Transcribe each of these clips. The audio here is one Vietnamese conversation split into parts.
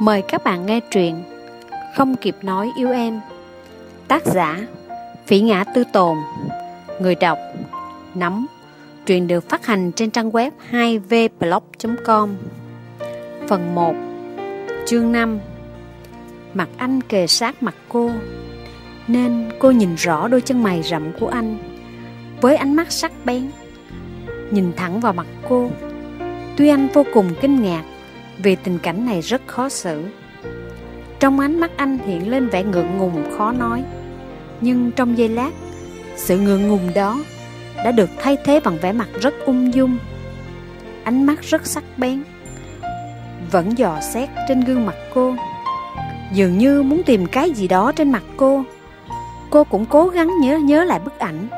Mời các bạn nghe truyện Không kịp nói yêu em. Tác giả, Phỉ ngã tư tồn. Người đọc Nắm Truyện được phát hành trên trang web 2vblog.com Phần 1 Chương 5 Mặt anh kề sát mặt cô, Nên cô nhìn rõ đôi chân mày rậm của anh Với ánh mắt sắc bén, Nhìn thẳng vào mặt cô. Tuy anh vô cùng kinh ngạc vì tình cảnh này rất khó xử. Trong ánh mắt anh hiện lên vẻ ngượng ngùng khó nói. Nhưng trong giây lát, sự ngượng ngùng đó đã được thay thế bằng vẻ mặt rất ung dung. Ánh mắt rất sắc bén, vẫn dò xét trên gương mặt cô. Dường như muốn tìm cái gì đó trên mặt cô. Cô cũng cố gắng nhớ nhớ lại bức ảnh,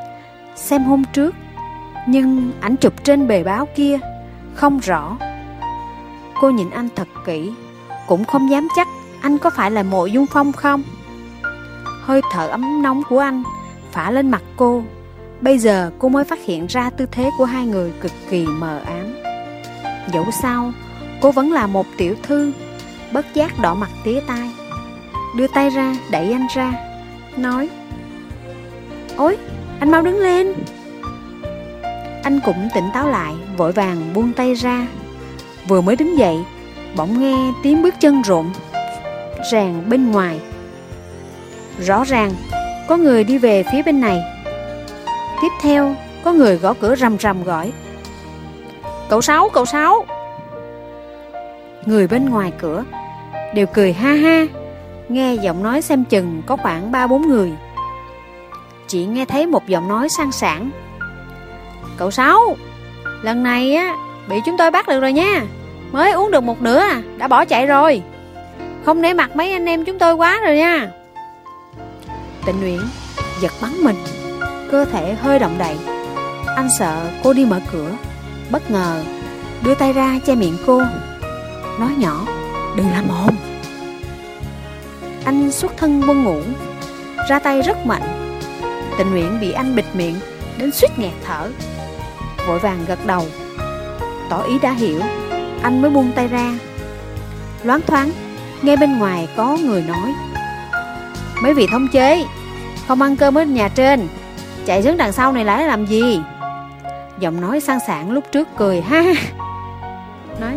xem hôm trước. Nhưng ảnh chụp trên bề báo kia không rõ Cô nhìn anh thật kỹ, Cũng không dám chắc anh có phải là mộ dung phong không. Hơi thở ấm nóng của anh phả lên mặt cô. Bây giờ cô mới phát hiện ra tư thế của hai người cực kỳ mờ ám. Dẫu sao, Cô vẫn là một tiểu thư, Bất giác đỏ mặt tía tai. Đưa tay ra, đẩy anh ra, Nói, Ôi, anh mau đứng lên. Anh cũng tỉnh táo lại, Vội vàng buông tay ra. Vừa mới đứng dậy Bỗng nghe tiếng bước chân rộn Ràng bên ngoài. Rõ ràng Có người đi về phía bên này. Tiếp theo Có người gõ cửa rầm rầm gọi. Cậu Sáu, cậu Sáu. Người bên ngoài cửa Đều cười ha ha Nghe giọng nói xem chừng có khoảng 3-4 người. Chỉ nghe thấy một giọng nói sang sảng. Cậu Sáu Lần này á Bị chúng tôi bắt được rồi nha. Mới uống được một nửa à Đã bỏ chạy rồi. Không để mặt mấy anh em chúng tôi quá rồi nha. Tịnh Nguyễn giật bắn mình, Cơ thể hơi động đậy. Anh sợ cô đi mở cửa, Bất ngờ Đưa tay ra che miệng cô, Nói nhỏ, Đừng làm ồn. Anh xuất thân quân ngủ Ra tay rất mạnh. Tịnh Nguyễn bị anh bịt miệng, Đến suýt nghẹt thở. Vội vàng gật đầu tỏ ý đã hiểu. Anh mới buông tay ra. Loáng thoáng Nghe bên ngoài có người nói. Mấy vị thống chế, Không ăn cơm ở nhà trên. Chạy xuống đằng sau này lại làm gì? Giọng nói sang sảng lúc trước cười ha. Nói,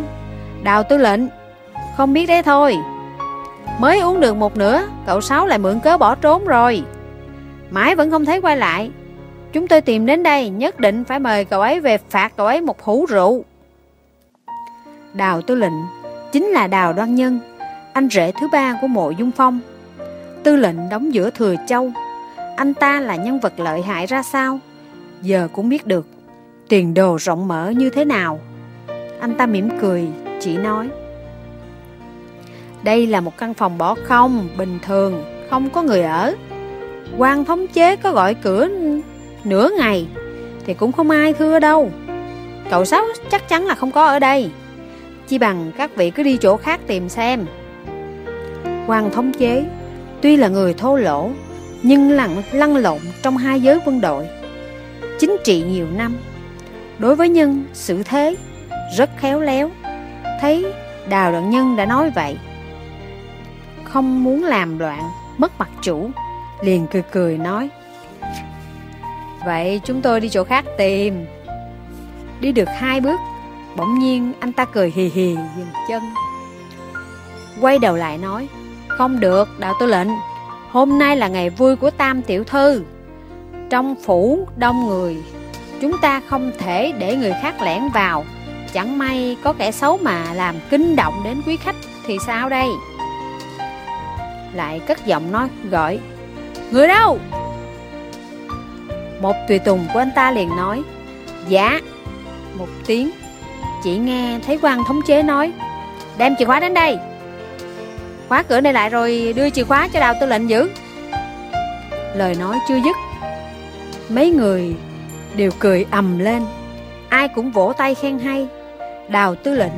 Đào tư lệnh, Không biết đấy thôi. Mới uống được một nửa, Cậu Sáu lại mượn cớ bỏ trốn rồi. Mãi vẫn không thấy quay lại. Chúng tôi tìm đến đây, Nhất định phải mời cậu ấy về phạt cậu ấy một hũ rượu. Đào Tư lệnh chính là Đào Đoan Nhân, anh rể thứ ba của mộ Dung Phong. Tư lệnh đóng giữa Thừa Châu, anh ta là nhân vật lợi hại ra sao? Giờ cũng biết được, tiền đồ rộng mở như thế nào. Anh ta mỉm cười, chỉ nói. Đây là một căn phòng bỏ không, bình thường, không có người ở. quan thống chế có gọi cửa nửa ngày, thì cũng không ai thưa đâu. Cậu Sáu chắc chắn là không có ở đây. Chi bằng các vị cứ đi chỗ khác tìm xem. Quan thống chế, Tuy là người thô lỗ, Nhưng lặng lăn lộn trong hai giới quân đội. Chính trị nhiều năm, Đối với nhân sự thế Rất khéo léo. Thấy Đào đoạn Nhân đã nói vậy, Không muốn làm loạn, Mất mặt chủ, Liền cười cười nói, Vậy chúng tôi đi chỗ khác tìm. Đi được hai bước Bỗng nhiên anh ta cười hì hì dừng chân. Quay đầu lại nói, Không được đạo tư lệnh. Hôm nay là ngày vui của tam tiểu thư. Trong phủ đông người, Chúng ta không thể để người khác lẻn vào. Chẳng may có kẻ xấu mà làm kinh động đến quý khách Thì sao đây? Lại cất giọng nói, gọi, Người đâu? Một tùy tùng của anh ta liền nói Dạ. Một tiếng chỉ nghe thấy quan thống chế nói. Đem chìa khóa đến đây. Khóa cửa này lại rồi đưa chìa khóa cho đào tư lệnh giữ. Lời nói chưa dứt Mấy người đều cười ầm lên. Ai cũng vỗ tay khen hay. Đào tư lệnh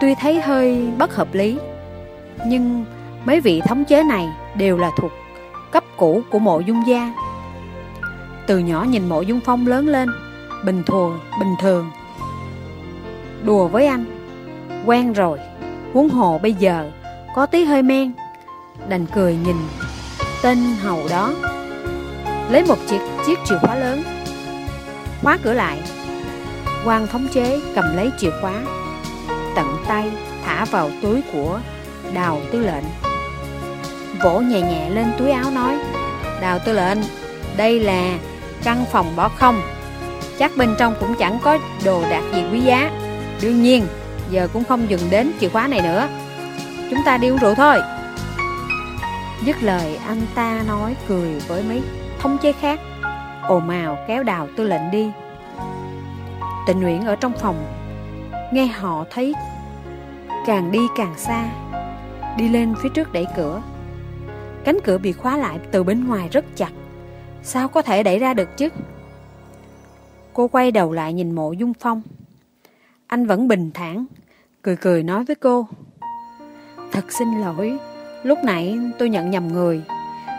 Tuy thấy hơi bất hợp lý Nhưng mấy vị thống chế này Đều là thuộc cấp cũ của mộ dung gia. Từ nhỏ nhìn mộ dung phong lớn lên Bình thường, bình thường Đùa với anh. Quen rồi. Huống hồ bây giờ Có tí hơi men. Đành cười nhìn Tên hầu đó. Lấy một chiếc, chiếc chìa khóa lớn. Khóa cửa lại. Quan thống chế cầm lấy chìa khóa. Tận tay thả vào túi của đào tư lệnh. Vỗ nhẹ nhẹ lên túi áo nói Đào tư lệnh Đây là căn phòng bỏ không. Chắc bên trong cũng chẳng có đồ đạc gì quý giá. Đương nhiên, Giờ cũng không dừng đến chìa khóa này nữa. Chúng ta đi uống rượu thôi. Dứt lời, anh ta nói cười với mấy thông chế khác. Ồn ào kéo đào tư lệnh đi. Tình Nguyễn ở trong phòng. Nghe họ thấy Càng đi càng xa, Đi lên phía trước đẩy cửa. Cánh cửa bị khóa lại từ bên ngoài rất chặt. Sao có thể đẩy ra được chứ? Cô quay đầu lại nhìn mộ dung phong. Anh vẫn bình thản, Cười cười nói với cô. Thật xin lỗi, Lúc nãy tôi nhận nhầm người.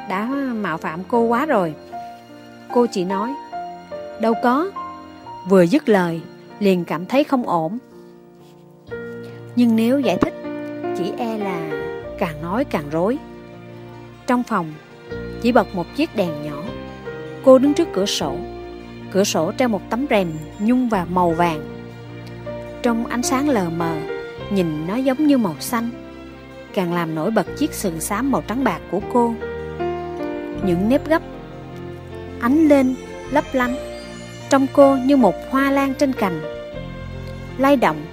Đã mạo phạm cô quá rồi. Cô chỉ nói, Đâu có. Vừa dứt lời, Liền cảm thấy không ổn. Nhưng nếu giải thích, Chỉ e là càng nói càng rối. Trong phòng, Chỉ bật một chiếc đèn nhỏ. Cô đứng trước cửa sổ Cửa sổ treo một tấm rèm nhung và màu vàng. Trong ánh sáng lờ mờ, Nhìn nó giống như màu xanh. Càng làm nổi bật chiếc sườn xám màu trắng bạc của cô. Những nếp gấp, Ánh lên, lấp lánh, Trong cô như một hoa lan trên cành. Lay động,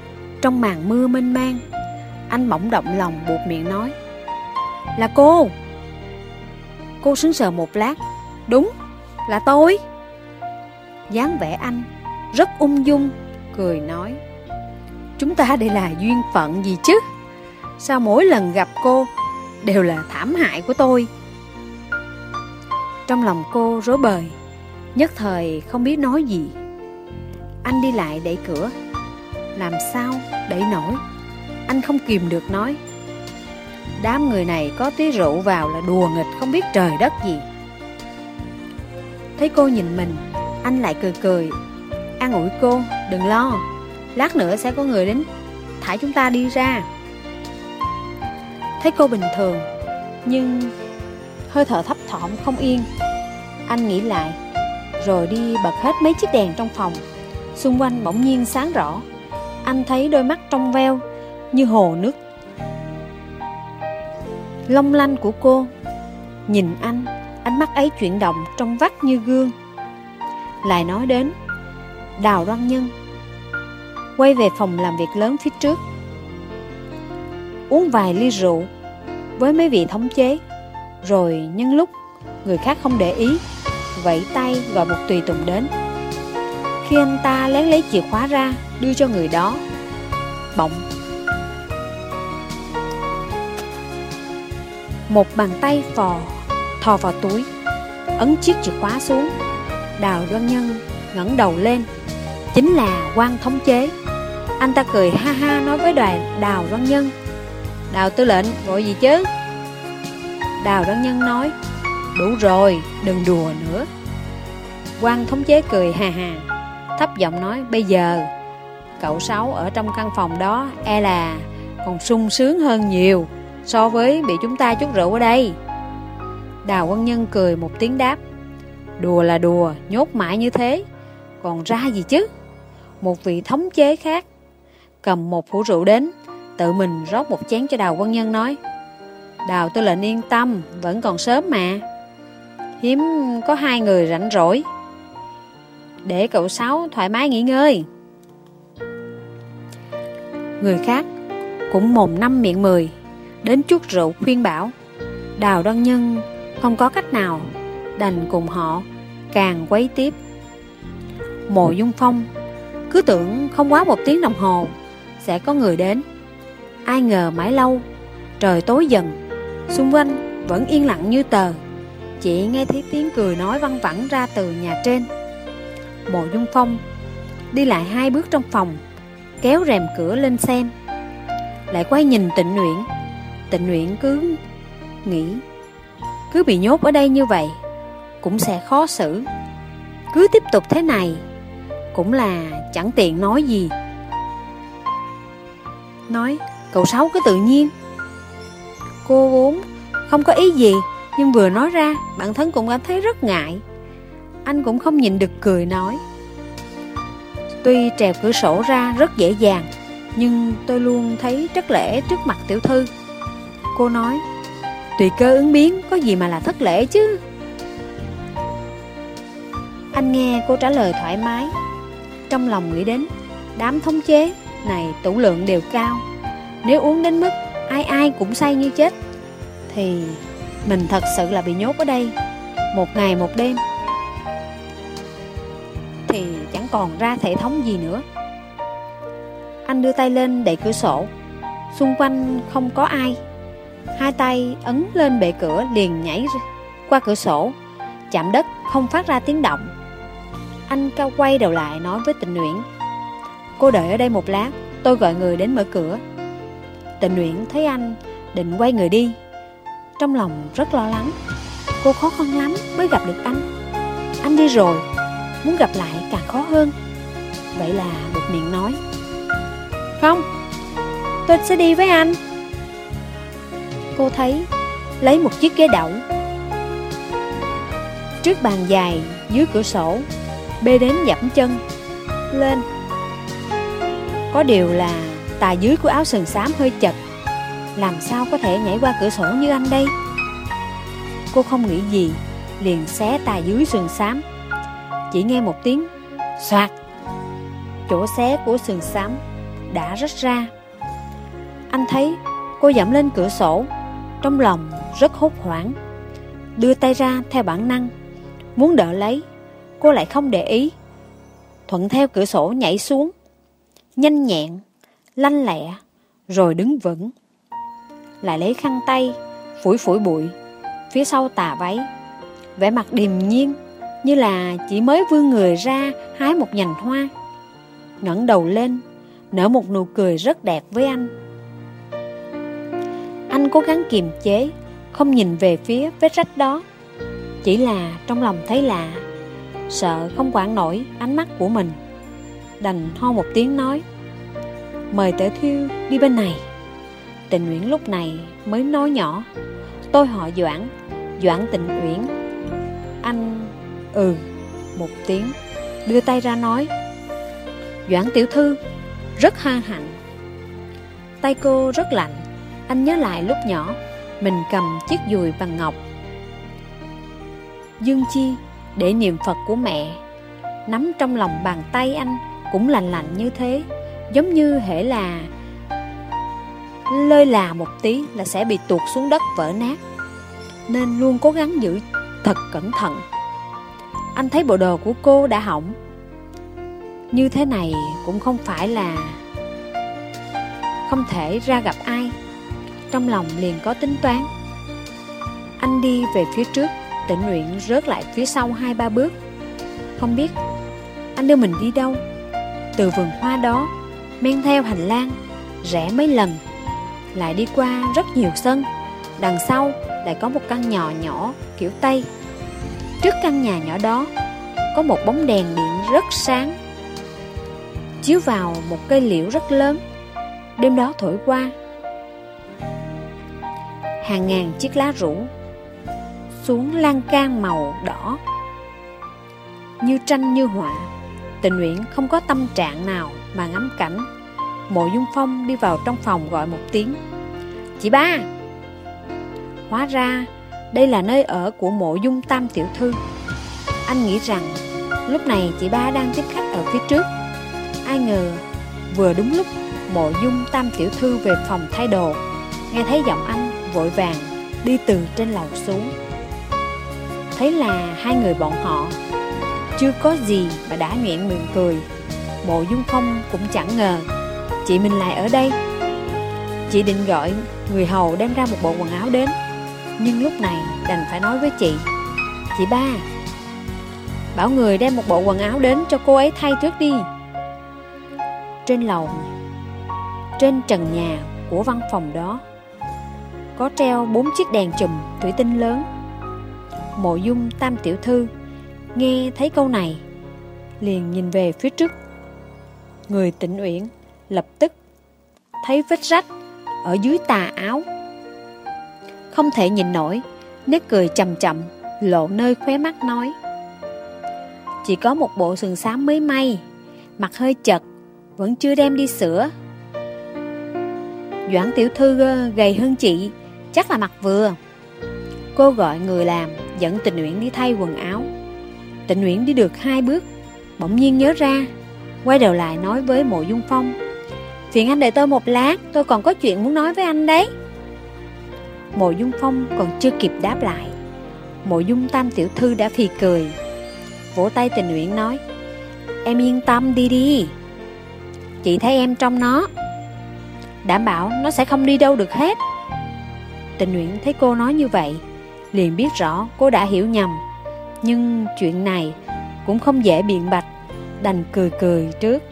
Trong màn mưa mênh mang, Anh bỗng động lòng buộc miệng nói, Là cô. Cô sững sờ một lát, Đúng, là tôi. Dáng vẻ anh Rất ung dung, Cười nói Chúng ta đây là duyên phận gì chứ? Sao mỗi lần gặp cô Đều là thảm hại của tôi? Trong lòng cô rối bời, Nhất thời không biết nói gì. Anh đi lại đẩy cửa. Làm sao đẩy nổi? Anh không kìm được nói. Đám người này có tí rượu vào là đùa nghịch không biết trời đất gì. Thấy cô nhìn mình, Anh lại cười cười. An ủi cô, đừng lo. Lát nữa sẽ có người đến Thả chúng ta đi ra. Thấy cô bình thường, Nhưng hơi thở thấp thỏm không yên. Anh nghĩ lại, Rồi đi bật hết mấy chiếc đèn trong phòng. Xung quanh bỗng nhiên sáng rõ. Anh thấy đôi mắt trong veo Như hồ nước. Long lanh của cô, Nhìn anh, Ánh mắt ấy chuyển động trong vắt như gương. Lại nói đến Đào Đoan Nhân. Quay về phòng làm việc lớn phía trước. Uống vài ly rượu Với mấy vị thống chế, Rồi nhân lúc Người khác không để ý, Vẫy tay gọi một tùy tùng đến. Khi anh ta lén lấy chìa khóa ra, Đưa cho người đó. Bỗng, Một bàn tay phò, thò vào túi, ấn chiếc chìa khóa xuống. Đào đoan nhân ngẩng đầu lên, chính là quan thống chế anh ta cười ha ha nói với đoàn đào văn nhân. Đào tư lệnh gọi gì chứ? Đào văn nhân nói đủ rồi đừng đùa nữa. Quan thống chế cười ha ha thấp giọng nói bây giờ cậu sáu ở trong căn phòng đó e là còn sung sướng hơn nhiều so với bị chúng ta chút rượu ở đây. Đào quân nhân cười một tiếng đáp Đùa là đùa, nhốt mãi như thế Còn ra gì chứ? Một vị thống chế khác Cầm một hũ rượu đến, Tự mình rót một chén cho đào quân nhân nói, Đào tư lệnh yên tâm, Vẫn còn sớm mà. Hiếm có hai người rảnh rỗi. Để cậu Sáu thoải mái nghỉ ngơi. Người khác Cũng mồm năm miệng mười, Đến chút rượu khuyên bảo, Đào Đoan Nhân, không có cách nào Đành cùng họ càng quấy tiếp. Mộ Dung Phong Cứ tưởng không quá một tiếng đồng hồ sẽ có người đến. Ai ngờ mãi lâu, Trời tối dần, Xung quanh vẫn yên lặng như tờ. Chị nghe thấy tiếng cười nói văng vẳng ra từ nhà trên. Mộ Dung Phong Đi lại hai bước trong phòng, Kéo rèm cửa lên xem. Lại quay nhìn tịnh nguyện Tịnh nguyện cứ nghĩ, cứ bị nhốt ở đây như vậy, Cũng sẽ khó xử. Cứ tiếp tục thế này, Cũng là chẳng tiện nói gì. Nói, cậu Sáu cứ tự nhiên. Cô vốn không có ý gì, Nhưng vừa nói ra, Bản thân cũng cảm thấy rất ngại. Anh cũng không nhìn được cười nói, Tuy trèo cửa sổ ra rất dễ dàng, Nhưng tôi luôn thấy rất lễ trước mặt tiểu thư. Cô nói, Tùy cơ ứng biến, Có gì mà là thất lễ chứ? Anh nghe cô trả lời thoải mái. Trong lòng nghĩ đến, Đám thống chế này tủ lượng đều cao. Nếu uống đến mức ai ai cũng say như chết, Thì mình thật sự là bị nhốt ở đây Một ngày một đêm. Thì chẳng còn ra thể thống gì nữa. Anh đưa tay lên đẩy cửa sổ. Xung quanh không có ai. Hai tay ấn lên bệ cửa liền nhảy qua cửa sổ. Chạm đất không phát ra tiếng động. Anh cao quay đầu lại nói với tình nguyện Cô đợi ở đây một lát, Tôi gọi người đến mở cửa. Tình nguyện thấy anh, Định quay người đi. Trong lòng rất lo lắng. Cô khó khăn lắm mới gặp được anh. Anh đi rồi, Muốn gặp lại càng khó hơn. Vậy là buộc miệng nói. Không, Tôi sẽ đi với anh. Cô thấy, Lấy một chiếc ghế đẩu Trước bàn dài Dưới cửa sổ, Bê đến dẫm chân, Lên. Có điều là Tà dưới của áo sườn xám hơi chật. Làm sao có thể nhảy qua cửa sổ như anh đây? Cô không nghĩ gì, Liền xé tà dưới sườn xám. Chỉ nghe một tiếng, Xoạt. Chỗ xé của sườn xám Đã rách ra. Anh thấy cô dẫm lên cửa sổ, Trong lòng rất hốt hoảng. Đưa tay ra theo bản năng, Muốn đỡ lấy, Cô lại không để ý. Thuận theo cửa sổ nhảy xuống. Nhanh nhẹn lanh lẹ, rồi đứng vững. Lại lấy khăn tay, phủi phủi bụi, phía sau tà váy. vẻ mặt điềm nhiên, như là chỉ mới vươn người ra hái một nhành hoa. ngẩng đầu lên, nở một nụ cười rất đẹp với anh. Anh cố gắng kiềm chế, không nhìn về phía vết rách đó. Chỉ là trong lòng thấy lạ, sợ không quản nổi ánh mắt của mình. Đành ho một tiếng nói, Mời Tể Thiêu đi bên này. Tình Nguyễn lúc này mới nói nhỏ, Tôi họ Doãn Doãn Tình Nguyễn Anh ừ một tiếng, Đưa tay ra nói, Doãn Tiểu Thư, Rất ha hạnh. Tay cô rất lạnh, Anh nhớ lại lúc nhỏ, Mình cầm chiếc dùi bằng ngọc. Dương Chi, Để niệm Phật của mẹ, Nắm trong lòng bàn tay anh cũng lành lạnh như thế. Giống như hễ là Lơi là một tí là sẽ bị tuột xuống đất vỡ nát. Nên luôn cố gắng giữ thật cẩn thận. Anh thấy bộ đồ của cô đã hỏng. Như thế này cũng không phải là Không thể ra gặp ai. Trong lòng liền có tính toán. Anh đi về phía trước, tỉnh nguyện rớt lại phía sau hai ba bước. Không biết Anh đưa mình đi đâu. Từ vườn hoa đó men theo hành lang, rẽ mấy lần, lại đi qua rất nhiều sân. Đằng sau lại có một căn nhỏ nhỏ kiểu Tây. Trước căn nhà nhỏ đó có một bóng đèn điện rất sáng, chiếu vào một cây liễu rất lớn. Đêm đó thổi qua, hàng ngàn chiếc lá rủ xuống lan can màu đỏ như tranh như họa tình nguyện không có tâm trạng nào mà ngắm cảnh. Mộ Dung Phong đi vào trong phòng gọi một tiếng. Chị ba! Hóa ra, đây là nơi ở của mộ dung tam tiểu thư. Anh nghĩ rằng, lúc này chị ba đang tiếp khách ở phía trước. Ai ngờ, vừa đúng lúc, mộ dung tam tiểu thư về phòng thay đồ. Nghe thấy giọng anh, vội vàng đi từ trên lầu xuống. Thấy là hai người bọn họ chưa có gì mà đã nguyện miệng cười. Mộ Dung Phong cũng chẳng ngờ, Chị mình lại ở đây. Chị định gọi người hầu đem ra một bộ quần áo đến, Nhưng lúc này đành phải nói với chị Chị ba, Bảo người đem một bộ quần áo đến cho cô ấy thay trước đi. Trên lầu, Trên trần nhà của văn phòng đó, Có treo bốn chiếc đèn chùm thủy tinh lớn. Mộ dung tam tiểu thư Nghe thấy câu này, Liền nhìn về phía trước. Người tỉnh uyển lập tức thấy vết rách ở dưới tà áo. Không thể nhìn nổi, Nét cười chậm chậm Lộ nơi khóe mắt nói, Chỉ có một bộ sườn xám mới may, Mặt hơi chật, Vẫn chưa đem đi sửa. Doãn tiểu thư ờ, gầy hơn chị, Chắc là mặt vừa. Cô gọi người làm Dẫn tình nguyện đi thay quần áo. Tình uyển đi được hai bước, Bỗng nhiên nhớ ra, Quay đầu lại nói với mộ dung phong, Phiền anh đợi tôi một lát, Tôi còn có chuyện muốn nói với anh đấy. Mộ dung phong còn chưa kịp đáp lại, Mộ dung tam tiểu thư đã phì cười, Vỗ tay tình nguyện nói, Em yên tâm đi đi, Chị thấy em trong nó, Đảm bảo nó sẽ không đi đâu được hết. Tình nguyện thấy cô nói như vậy, Liền biết rõ cô đã hiểu nhầm. Nhưng chuyện này cũng không dễ biện bạch, Đành cười cười trước.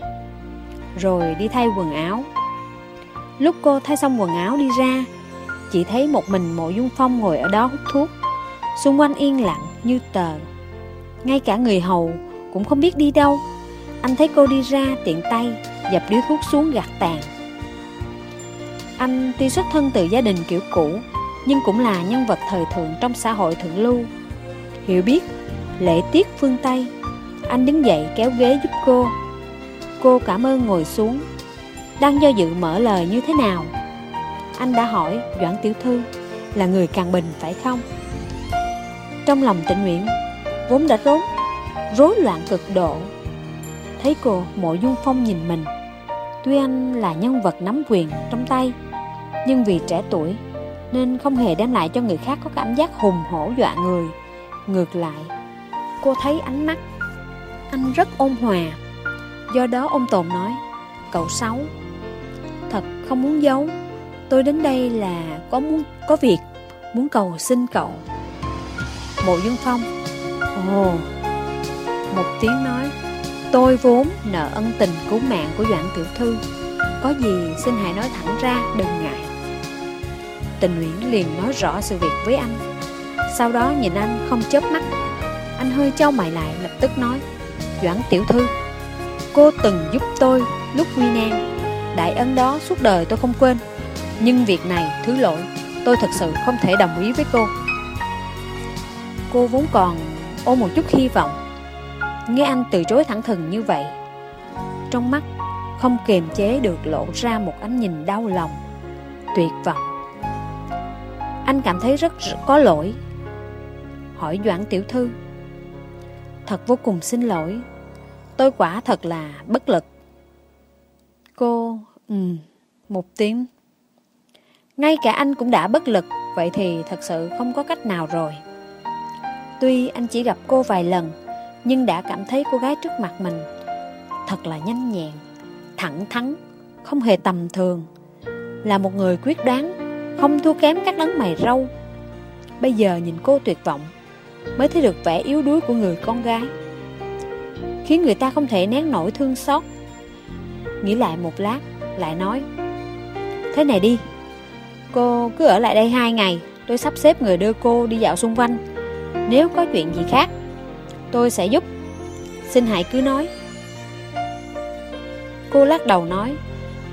Rồi đi thay quần áo. Lúc cô thay xong quần áo đi ra, Chỉ thấy một mình mộ dung phong ngồi ở đó hút thuốc. Xung quanh yên lặng như tờ. Ngay cả người hầu cũng không biết đi đâu. Anh thấy cô đi ra tiện tay, Dập điếu thuốc xuống gạt tàn. Anh tuy xuất thân từ gia đình kiểu cũ, Nhưng cũng là nhân vật thời thượng trong xã hội thượng lưu. Hiểu biết Lễ tiết phương Tây. Anh đứng dậy kéo ghế giúp cô. Cô cảm ơn ngồi xuống. Đang do dự mở lời như thế nào? Anh đã hỏi Doãn Tiểu Thư Là người càng bình phải không? Trong lòng tịnh nguyện, Vốn đã rối Rối loạn cực độ. Thấy cô mộ dung phong nhìn mình. Tuy anh là nhân vật nắm quyền trong tay, Nhưng vì trẻ tuổi Nên không hề đem lại cho người khác có cảm giác hùng hổ dọa người. Ngược lại Cô thấy ánh mắt Anh rất ôn hòa. Do đó ông Tồn nói, Cậu Sáu Thật không muốn giấu. Tôi đến đây là có muốn, có việc, Muốn cầu xin cậu. Mộ Dương Phong, Ồ. Một tiếng nói, Tôi vốn nợ ân tình cứu mạng của Doãn Tiểu Thư. Có gì xin hãy nói thẳng ra, đừng ngại. Tình Nguyễn liền nói rõ sự việc với anh. Sau đó nhìn anh không chớp mắt. Anh hơi trao mày lại, lập tức nói, Doãn Tiểu Thư, Cô từng giúp tôi lúc nguy nan. Đại ân đó suốt đời tôi không quên. Nhưng việc này thứ lỗi, Tôi thật sự không thể đồng ý với cô. Cô vốn còn ôm một chút hy vọng. Nghe anh từ chối thẳng thừng như vậy, Trong mắt không kiềm chế được lộ ra một ánh nhìn đau lòng, Tuyệt vọng. Anh cảm thấy rất có lỗi. Hỏi Doãn Tiểu Thư Thật vô cùng xin lỗi. Tôi quả thật là bất lực. Cô Ừ Một tiếng. Ngay cả anh cũng đã bất lực Vậy thì thật sự không có cách nào rồi. Tuy anh chỉ gặp cô vài lần nhưng đã cảm thấy cô gái trước mặt mình thật là nhanh nhẹn, thẳng thắn, không hề tầm thường. Là một người quyết đoán, không thua kém các đấng mày râu. Bây giờ nhìn cô tuyệt vọng, mới thấy được vẻ yếu đuối của người con gái. Khiến người ta không thể nén nổi thương xót. Nghĩ lại một lát, lại nói Thế này đi, cô cứ ở lại đây hai ngày, tôi sắp xếp người đưa cô đi dạo xung quanh. Nếu có chuyện gì khác Tôi sẽ giúp Xin hãy cứ nói Cô lắc đầu nói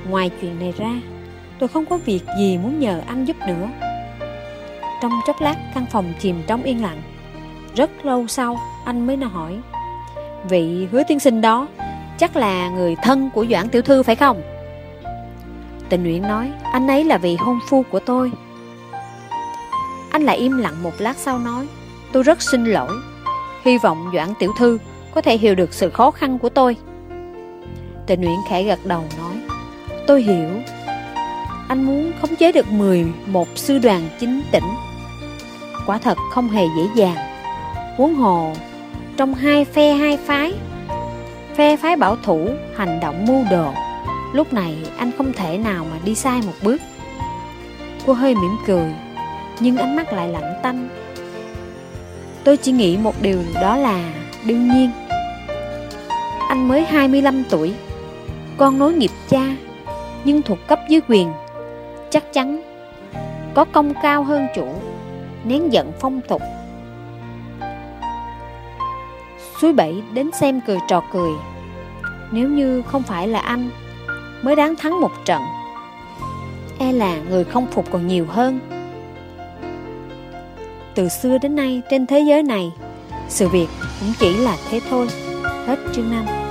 Ngoài chuyện này ra Tôi không có việc gì muốn nhờ anh giúp nữa Trong chốc lát căn phòng chìm trong yên lặng rất lâu sau, anh mới nói hỏi Vị hứa tiên sinh đó Chắc là người thân của Doãn Tiểu Thư phải không? Tình nguyện nói, Anh ấy là vị hôn phu của tôi. Anh lại im lặng một lát sau nói, Tôi rất xin lỗi. Hy vọng Doãn Tiểu Thư có thể hiểu được sự khó khăn của tôi. Tình nguyện khẽ gật đầu nói, Tôi hiểu. Anh muốn khống chế được 11 sư đoàn chính tỉnh. Quả thật không hề dễ dàng. Huống hồ. Trong hai phe hai phái, Phe phái bảo thủ Hành động mưu đồ, Lúc này anh không thể nào mà đi sai một bước. Cô hơi mỉm cười, Nhưng ánh mắt lại lạnh tanh. Tôi chỉ nghĩ một điều đó là, đương nhiên, Anh mới 25 tuổi, Con nối nghiệp cha, Nhưng thuộc cấp dưới quyền, Chắc chắn Có công cao hơn chủ, Nén giận phong tục Suối bảy đến xem cười trò cười. Nếu như không phải là anh, Mới đáng thắng một trận. E là người không phục còn nhiều hơn. Từ xưa đến nay trên thế giới này, sự việc cũng chỉ là thế thôi. Hết chương 5